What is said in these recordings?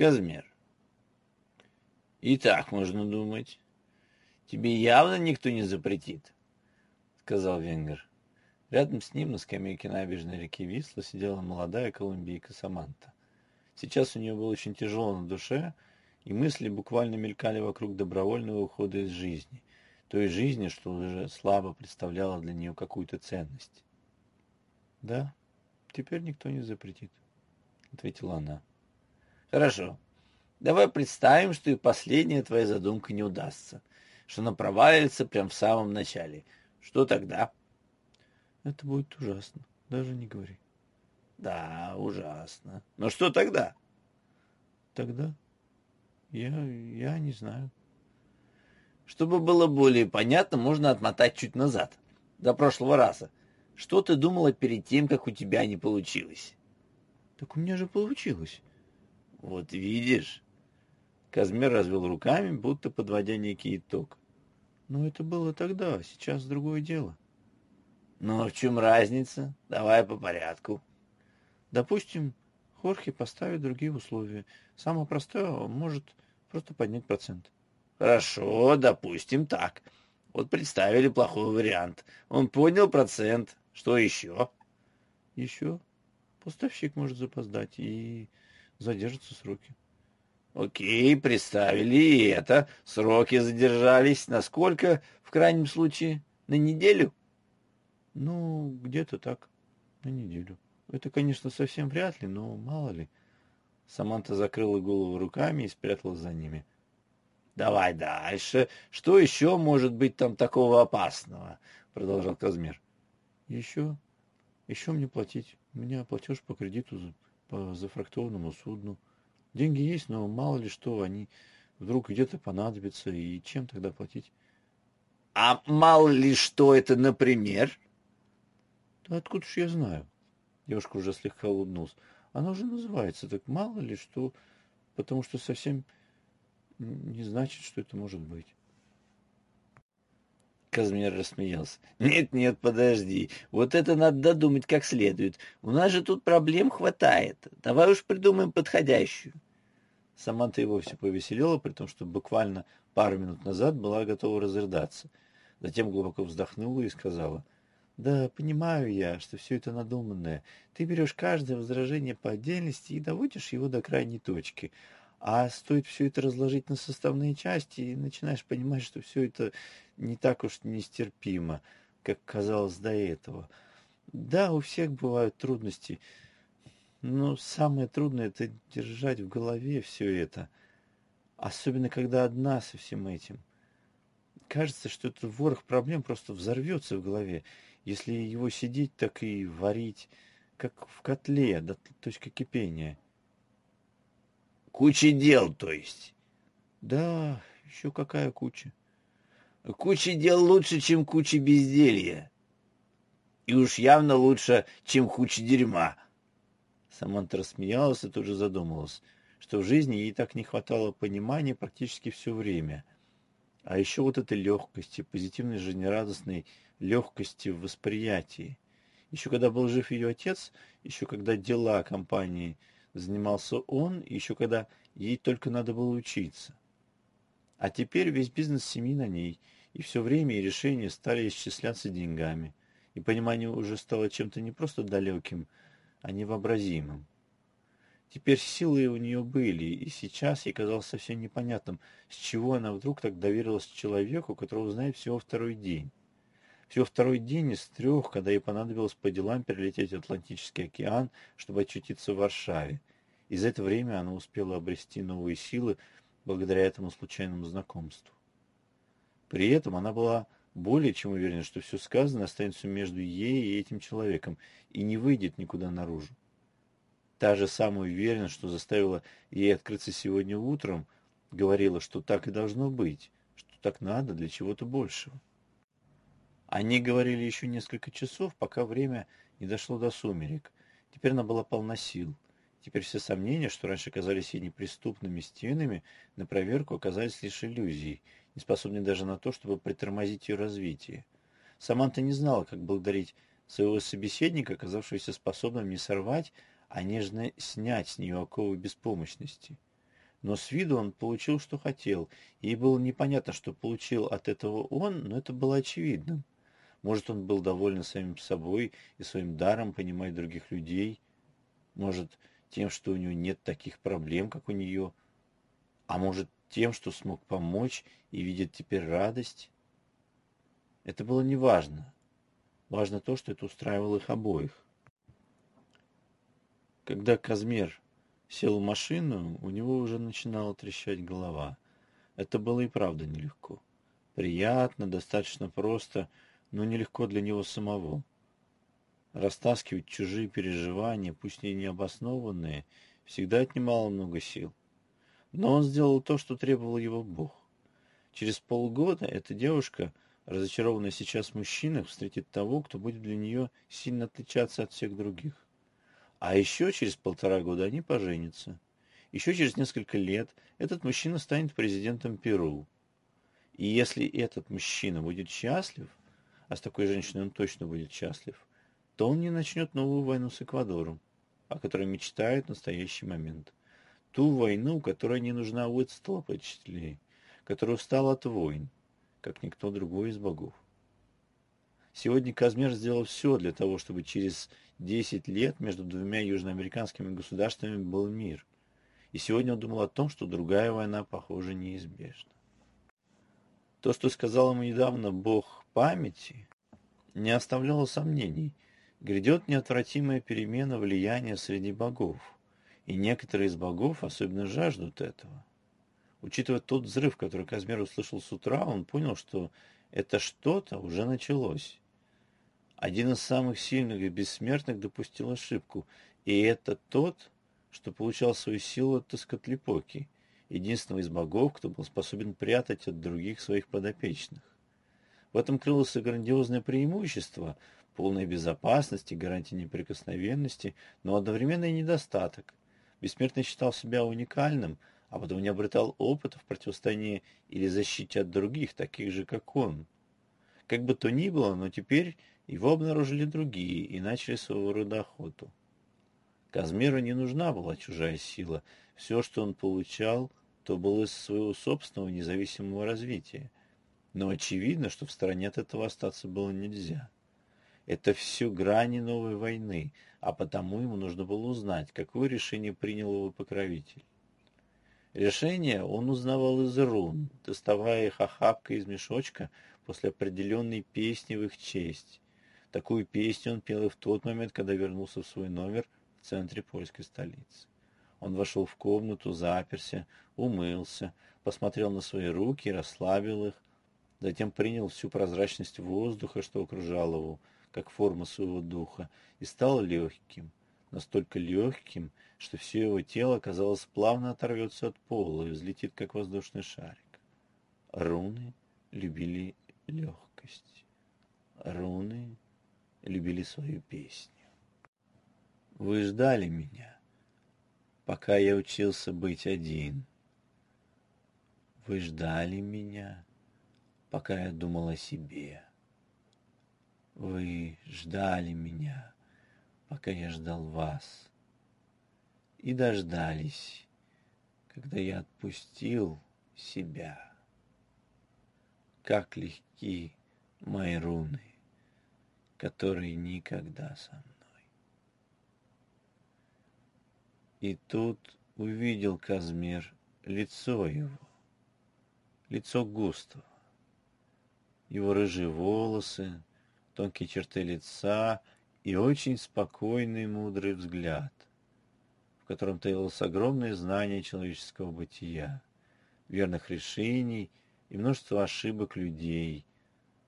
Казмер. И так можно думать. Тебе явно никто не запретит, сказал Венгер. Рядом с ним на скамейке набережной реки Висла сидела молодая колумбийка Саманта. Сейчас у нее было очень тяжело на душе, и мысли буквально мелькали вокруг добровольного ухода из жизни, той жизни, что уже слабо представляла для нее какую-то ценность. «Да, теперь никто не запретит», — ответила она. «Хорошо. Давай представим, что и последняя твоя задумка не удастся, что она провалится прямо в самом начале. Что тогда?» «Это будет ужасно. Даже не говори». «Да, ужасно. Но что тогда?» «Тогда я, я не знаю». Чтобы было более понятно, можно отмотать чуть назад, до прошлого раза. Что ты думала перед тем, как у тебя не получилось? Так у меня же получилось. Вот видишь. Казмер развел руками, будто подводя некий итог. Но это было тогда, сейчас другое дело. Ну, в чем разница? Давай по порядку. Допустим, Хорхе поставит другие условия. Самое простое, он может просто поднять процент. Хорошо, допустим так. Вот представили плохой вариант. Он поднял процент. Что еще? Еще поставщик может запоздать и задержатся сроки. Окей, представили и это. Сроки задержались. Насколько, в крайнем случае, на неделю? Ну, где-то так, на неделю. Это, конечно, совсем вряд ли, но мало ли. Саманта закрыла голову руками и спряталась за ними. Давай дальше. Что еще может быть там такого опасного? Продолжал Казмир. Еще, еще мне платить. У меня платеж по кредиту по зафрактованному судну. Деньги есть, но мало ли что, они вдруг где-то понадобятся, и чем тогда платить? А мало ли что это, например? Да откуда ж я знаю? Девушка уже слегка улыбнулась. Оно уже называется так мало ли что, потому что совсем не значит, что это может быть. Казмир рассмеялся. «Нет, нет, подожди. Вот это надо додумать как следует. У нас же тут проблем хватает. Давай уж придумаем подходящую». Саманта и вовсе повеселела, при том, что буквально пару минут назад была готова разрыдаться. Затем глубоко вздохнула и сказала, «Да, понимаю я, что все это надуманное. Ты берешь каждое возражение по отдельности и доводишь его до крайней точки. А стоит все это разложить на составные части, и начинаешь понимать, что все это не так уж нестерпимо, как казалось до этого. Да, у всех бывают трудности, но самое трудное это держать в голове все это. Особенно, когда одна со всем этим. Кажется, что этот ворох проблем просто взорвется в голове, если его сидеть так и варить, как в котле до точки кипения. Куча дел, то есть. Да, еще какая куча. Куча дел лучше, чем куча безделья. И уж явно лучше, чем куча дерьма. Саманта рассмеялась и тут же задумалась, что в жизни ей так не хватало понимания практически все время. А еще вот этой легкости, позитивной жизнерадостной легкости в восприятии. Еще когда был жив ее отец, еще когда дела компании – занимался он, еще когда ей только надо было учиться. А теперь весь бизнес семьи на ней, и все время и решения стали исчисляться деньгами, и понимание уже стало чем-то не просто далеким, а невообразимым. Теперь силы у нее были, и сейчас ей казалось совсем непонятным, с чего она вдруг так доверилась человеку, которого знает всего второй день. Всего второй день из трех, когда ей понадобилось по делам перелететь Атлантический океан, чтобы очутиться в Варшаве. И за это время она успела обрести новые силы благодаря этому случайному знакомству. При этом она была более чем уверена, что все сказанное останется между ей и этим человеком и не выйдет никуда наружу. Та же самая уверенность, что заставила ей открыться сегодня утром, говорила, что так и должно быть, что так надо для чего-то большего. Они говорили еще несколько часов, пока время не дошло до сумерек. Теперь она была полна сил. Теперь все сомнения, что раньше казались ей неприступными стенами, на проверку оказались лишь иллюзией, не способной даже на то, чтобы притормозить ее развитие. Саманта не знала, как благодарить своего собеседника, оказавшегося способным не сорвать, а нежно снять с нее оковы беспомощности. Но с виду он получил, что хотел. Ей было непонятно, что получил от этого он, но это было очевидным. Может, он был доволен самим собой и своим даром понимать других людей. Может, тем, что у него нет таких проблем, как у нее. А может, тем, что смог помочь и видит теперь радость. Это было неважно. Важно то, что это устраивало их обоих. Когда Казмер сел в машину, у него уже начинала трещать голова. Это было и правда нелегко. Приятно, достаточно просто, но нелегко для него самого. Растаскивать чужие переживания, пусть и необоснованные, всегда отнимало много сил. Но он сделал то, что требовал его Бог. Через полгода эта девушка, разочарованная сейчас в мужчинах, встретит того, кто будет для нее сильно отличаться от всех других. А еще через полтора года они поженятся. Еще через несколько лет этот мужчина станет президентом Перу. И если этот мужчина будет счастлив, а с такой женщиной он точно будет счастлив, то он не начнет новую войну с Эквадором, о которой мечтает в настоящий момент. Ту войну, которая не нужна Уитстолопочтли, которая устала от войн, как никто другой из богов. Сегодня Казмер сделал все для того, чтобы через 10 лет между двумя южноамериканскими государствами был мир. И сегодня он думал о том, что другая война, похоже, неизбежна. То, что сказал ему недавно Бог памяти, не оставляло сомнений. Грядет неотвратимая перемена влияния среди богов. И некоторые из богов особенно жаждут этого. Учитывая тот взрыв, который Казмер услышал с утра, он понял, что это что-то уже началось. Один из самых сильных и бессмертных допустил ошибку, и это тот, что получал свою силу от Тоскотлипоки, единственного из богов, кто был способен прятать от других своих подопечных. В этом крылось грандиозное преимущество, полная безопасности, гарантия неприкосновенности, но одновременно и недостаток. Бессмертный считал себя уникальным, а потом не обретал опыта в противостоянии или защите от других, таких же, как он. Как бы то ни было, но теперь его обнаружили другие и начали своего рода охоту. Казмиру не нужна была чужая сила. Все, что он получал, то было из своего собственного независимого развития. Но очевидно, что в стороне от этого остаться было нельзя. Это все грани новой войны, а потому ему нужно было узнать, какое решение принял его покровитель. Решение он узнавал из рун, доставая их охапкой из мешочка после определенной песни в их честь. Такую песню он пел и в тот момент, когда вернулся в свой номер в центре польской столицы. Он вошел в комнату, заперся, умылся, посмотрел на свои руки, расслабил их, затем принял всю прозрачность воздуха, что окружал его, как форма своего духа, и стал легким, настолько легким, что все его тело, казалось, плавно оторвется от пола и взлетит, как воздушный шарик. Руны любили легкость. Руны любили свою песню. Вы ждали меня, пока я учился быть один. Вы ждали меня, пока я думал о себе. Вы ждали меня, пока я ждал вас. И дождались, когда я отпустил себя. Как легки мои руны который никогда со мной. И тут увидел Казмир лицо его, лицо Густава, его рыжие волосы, тонкие черты лица и очень спокойный мудрый взгляд, в котором таилось огромное знание человеческого бытия, верных решений и множество ошибок людей,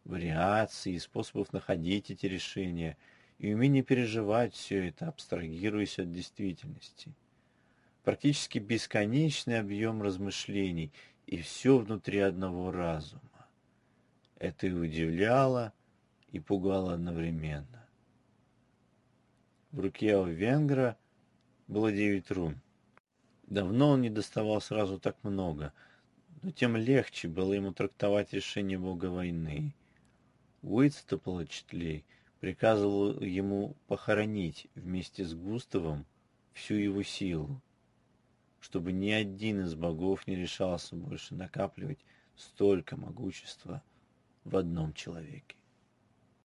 вариаций и способов находить эти решения, и умение переживать все это, абстрагируясь от действительности. Практически бесконечный объем размышлений, и все внутри одного разума. Это и удивляло, и пугало одновременно. В руке у венгра было девять рун. Давно он не доставал сразу так много, но тем легче было ему трактовать решение бога войны. Уитстоплочтли приказывал ему похоронить вместе с Густавом всю его силу, чтобы ни один из богов не решался больше накапливать столько могущества в одном человеке.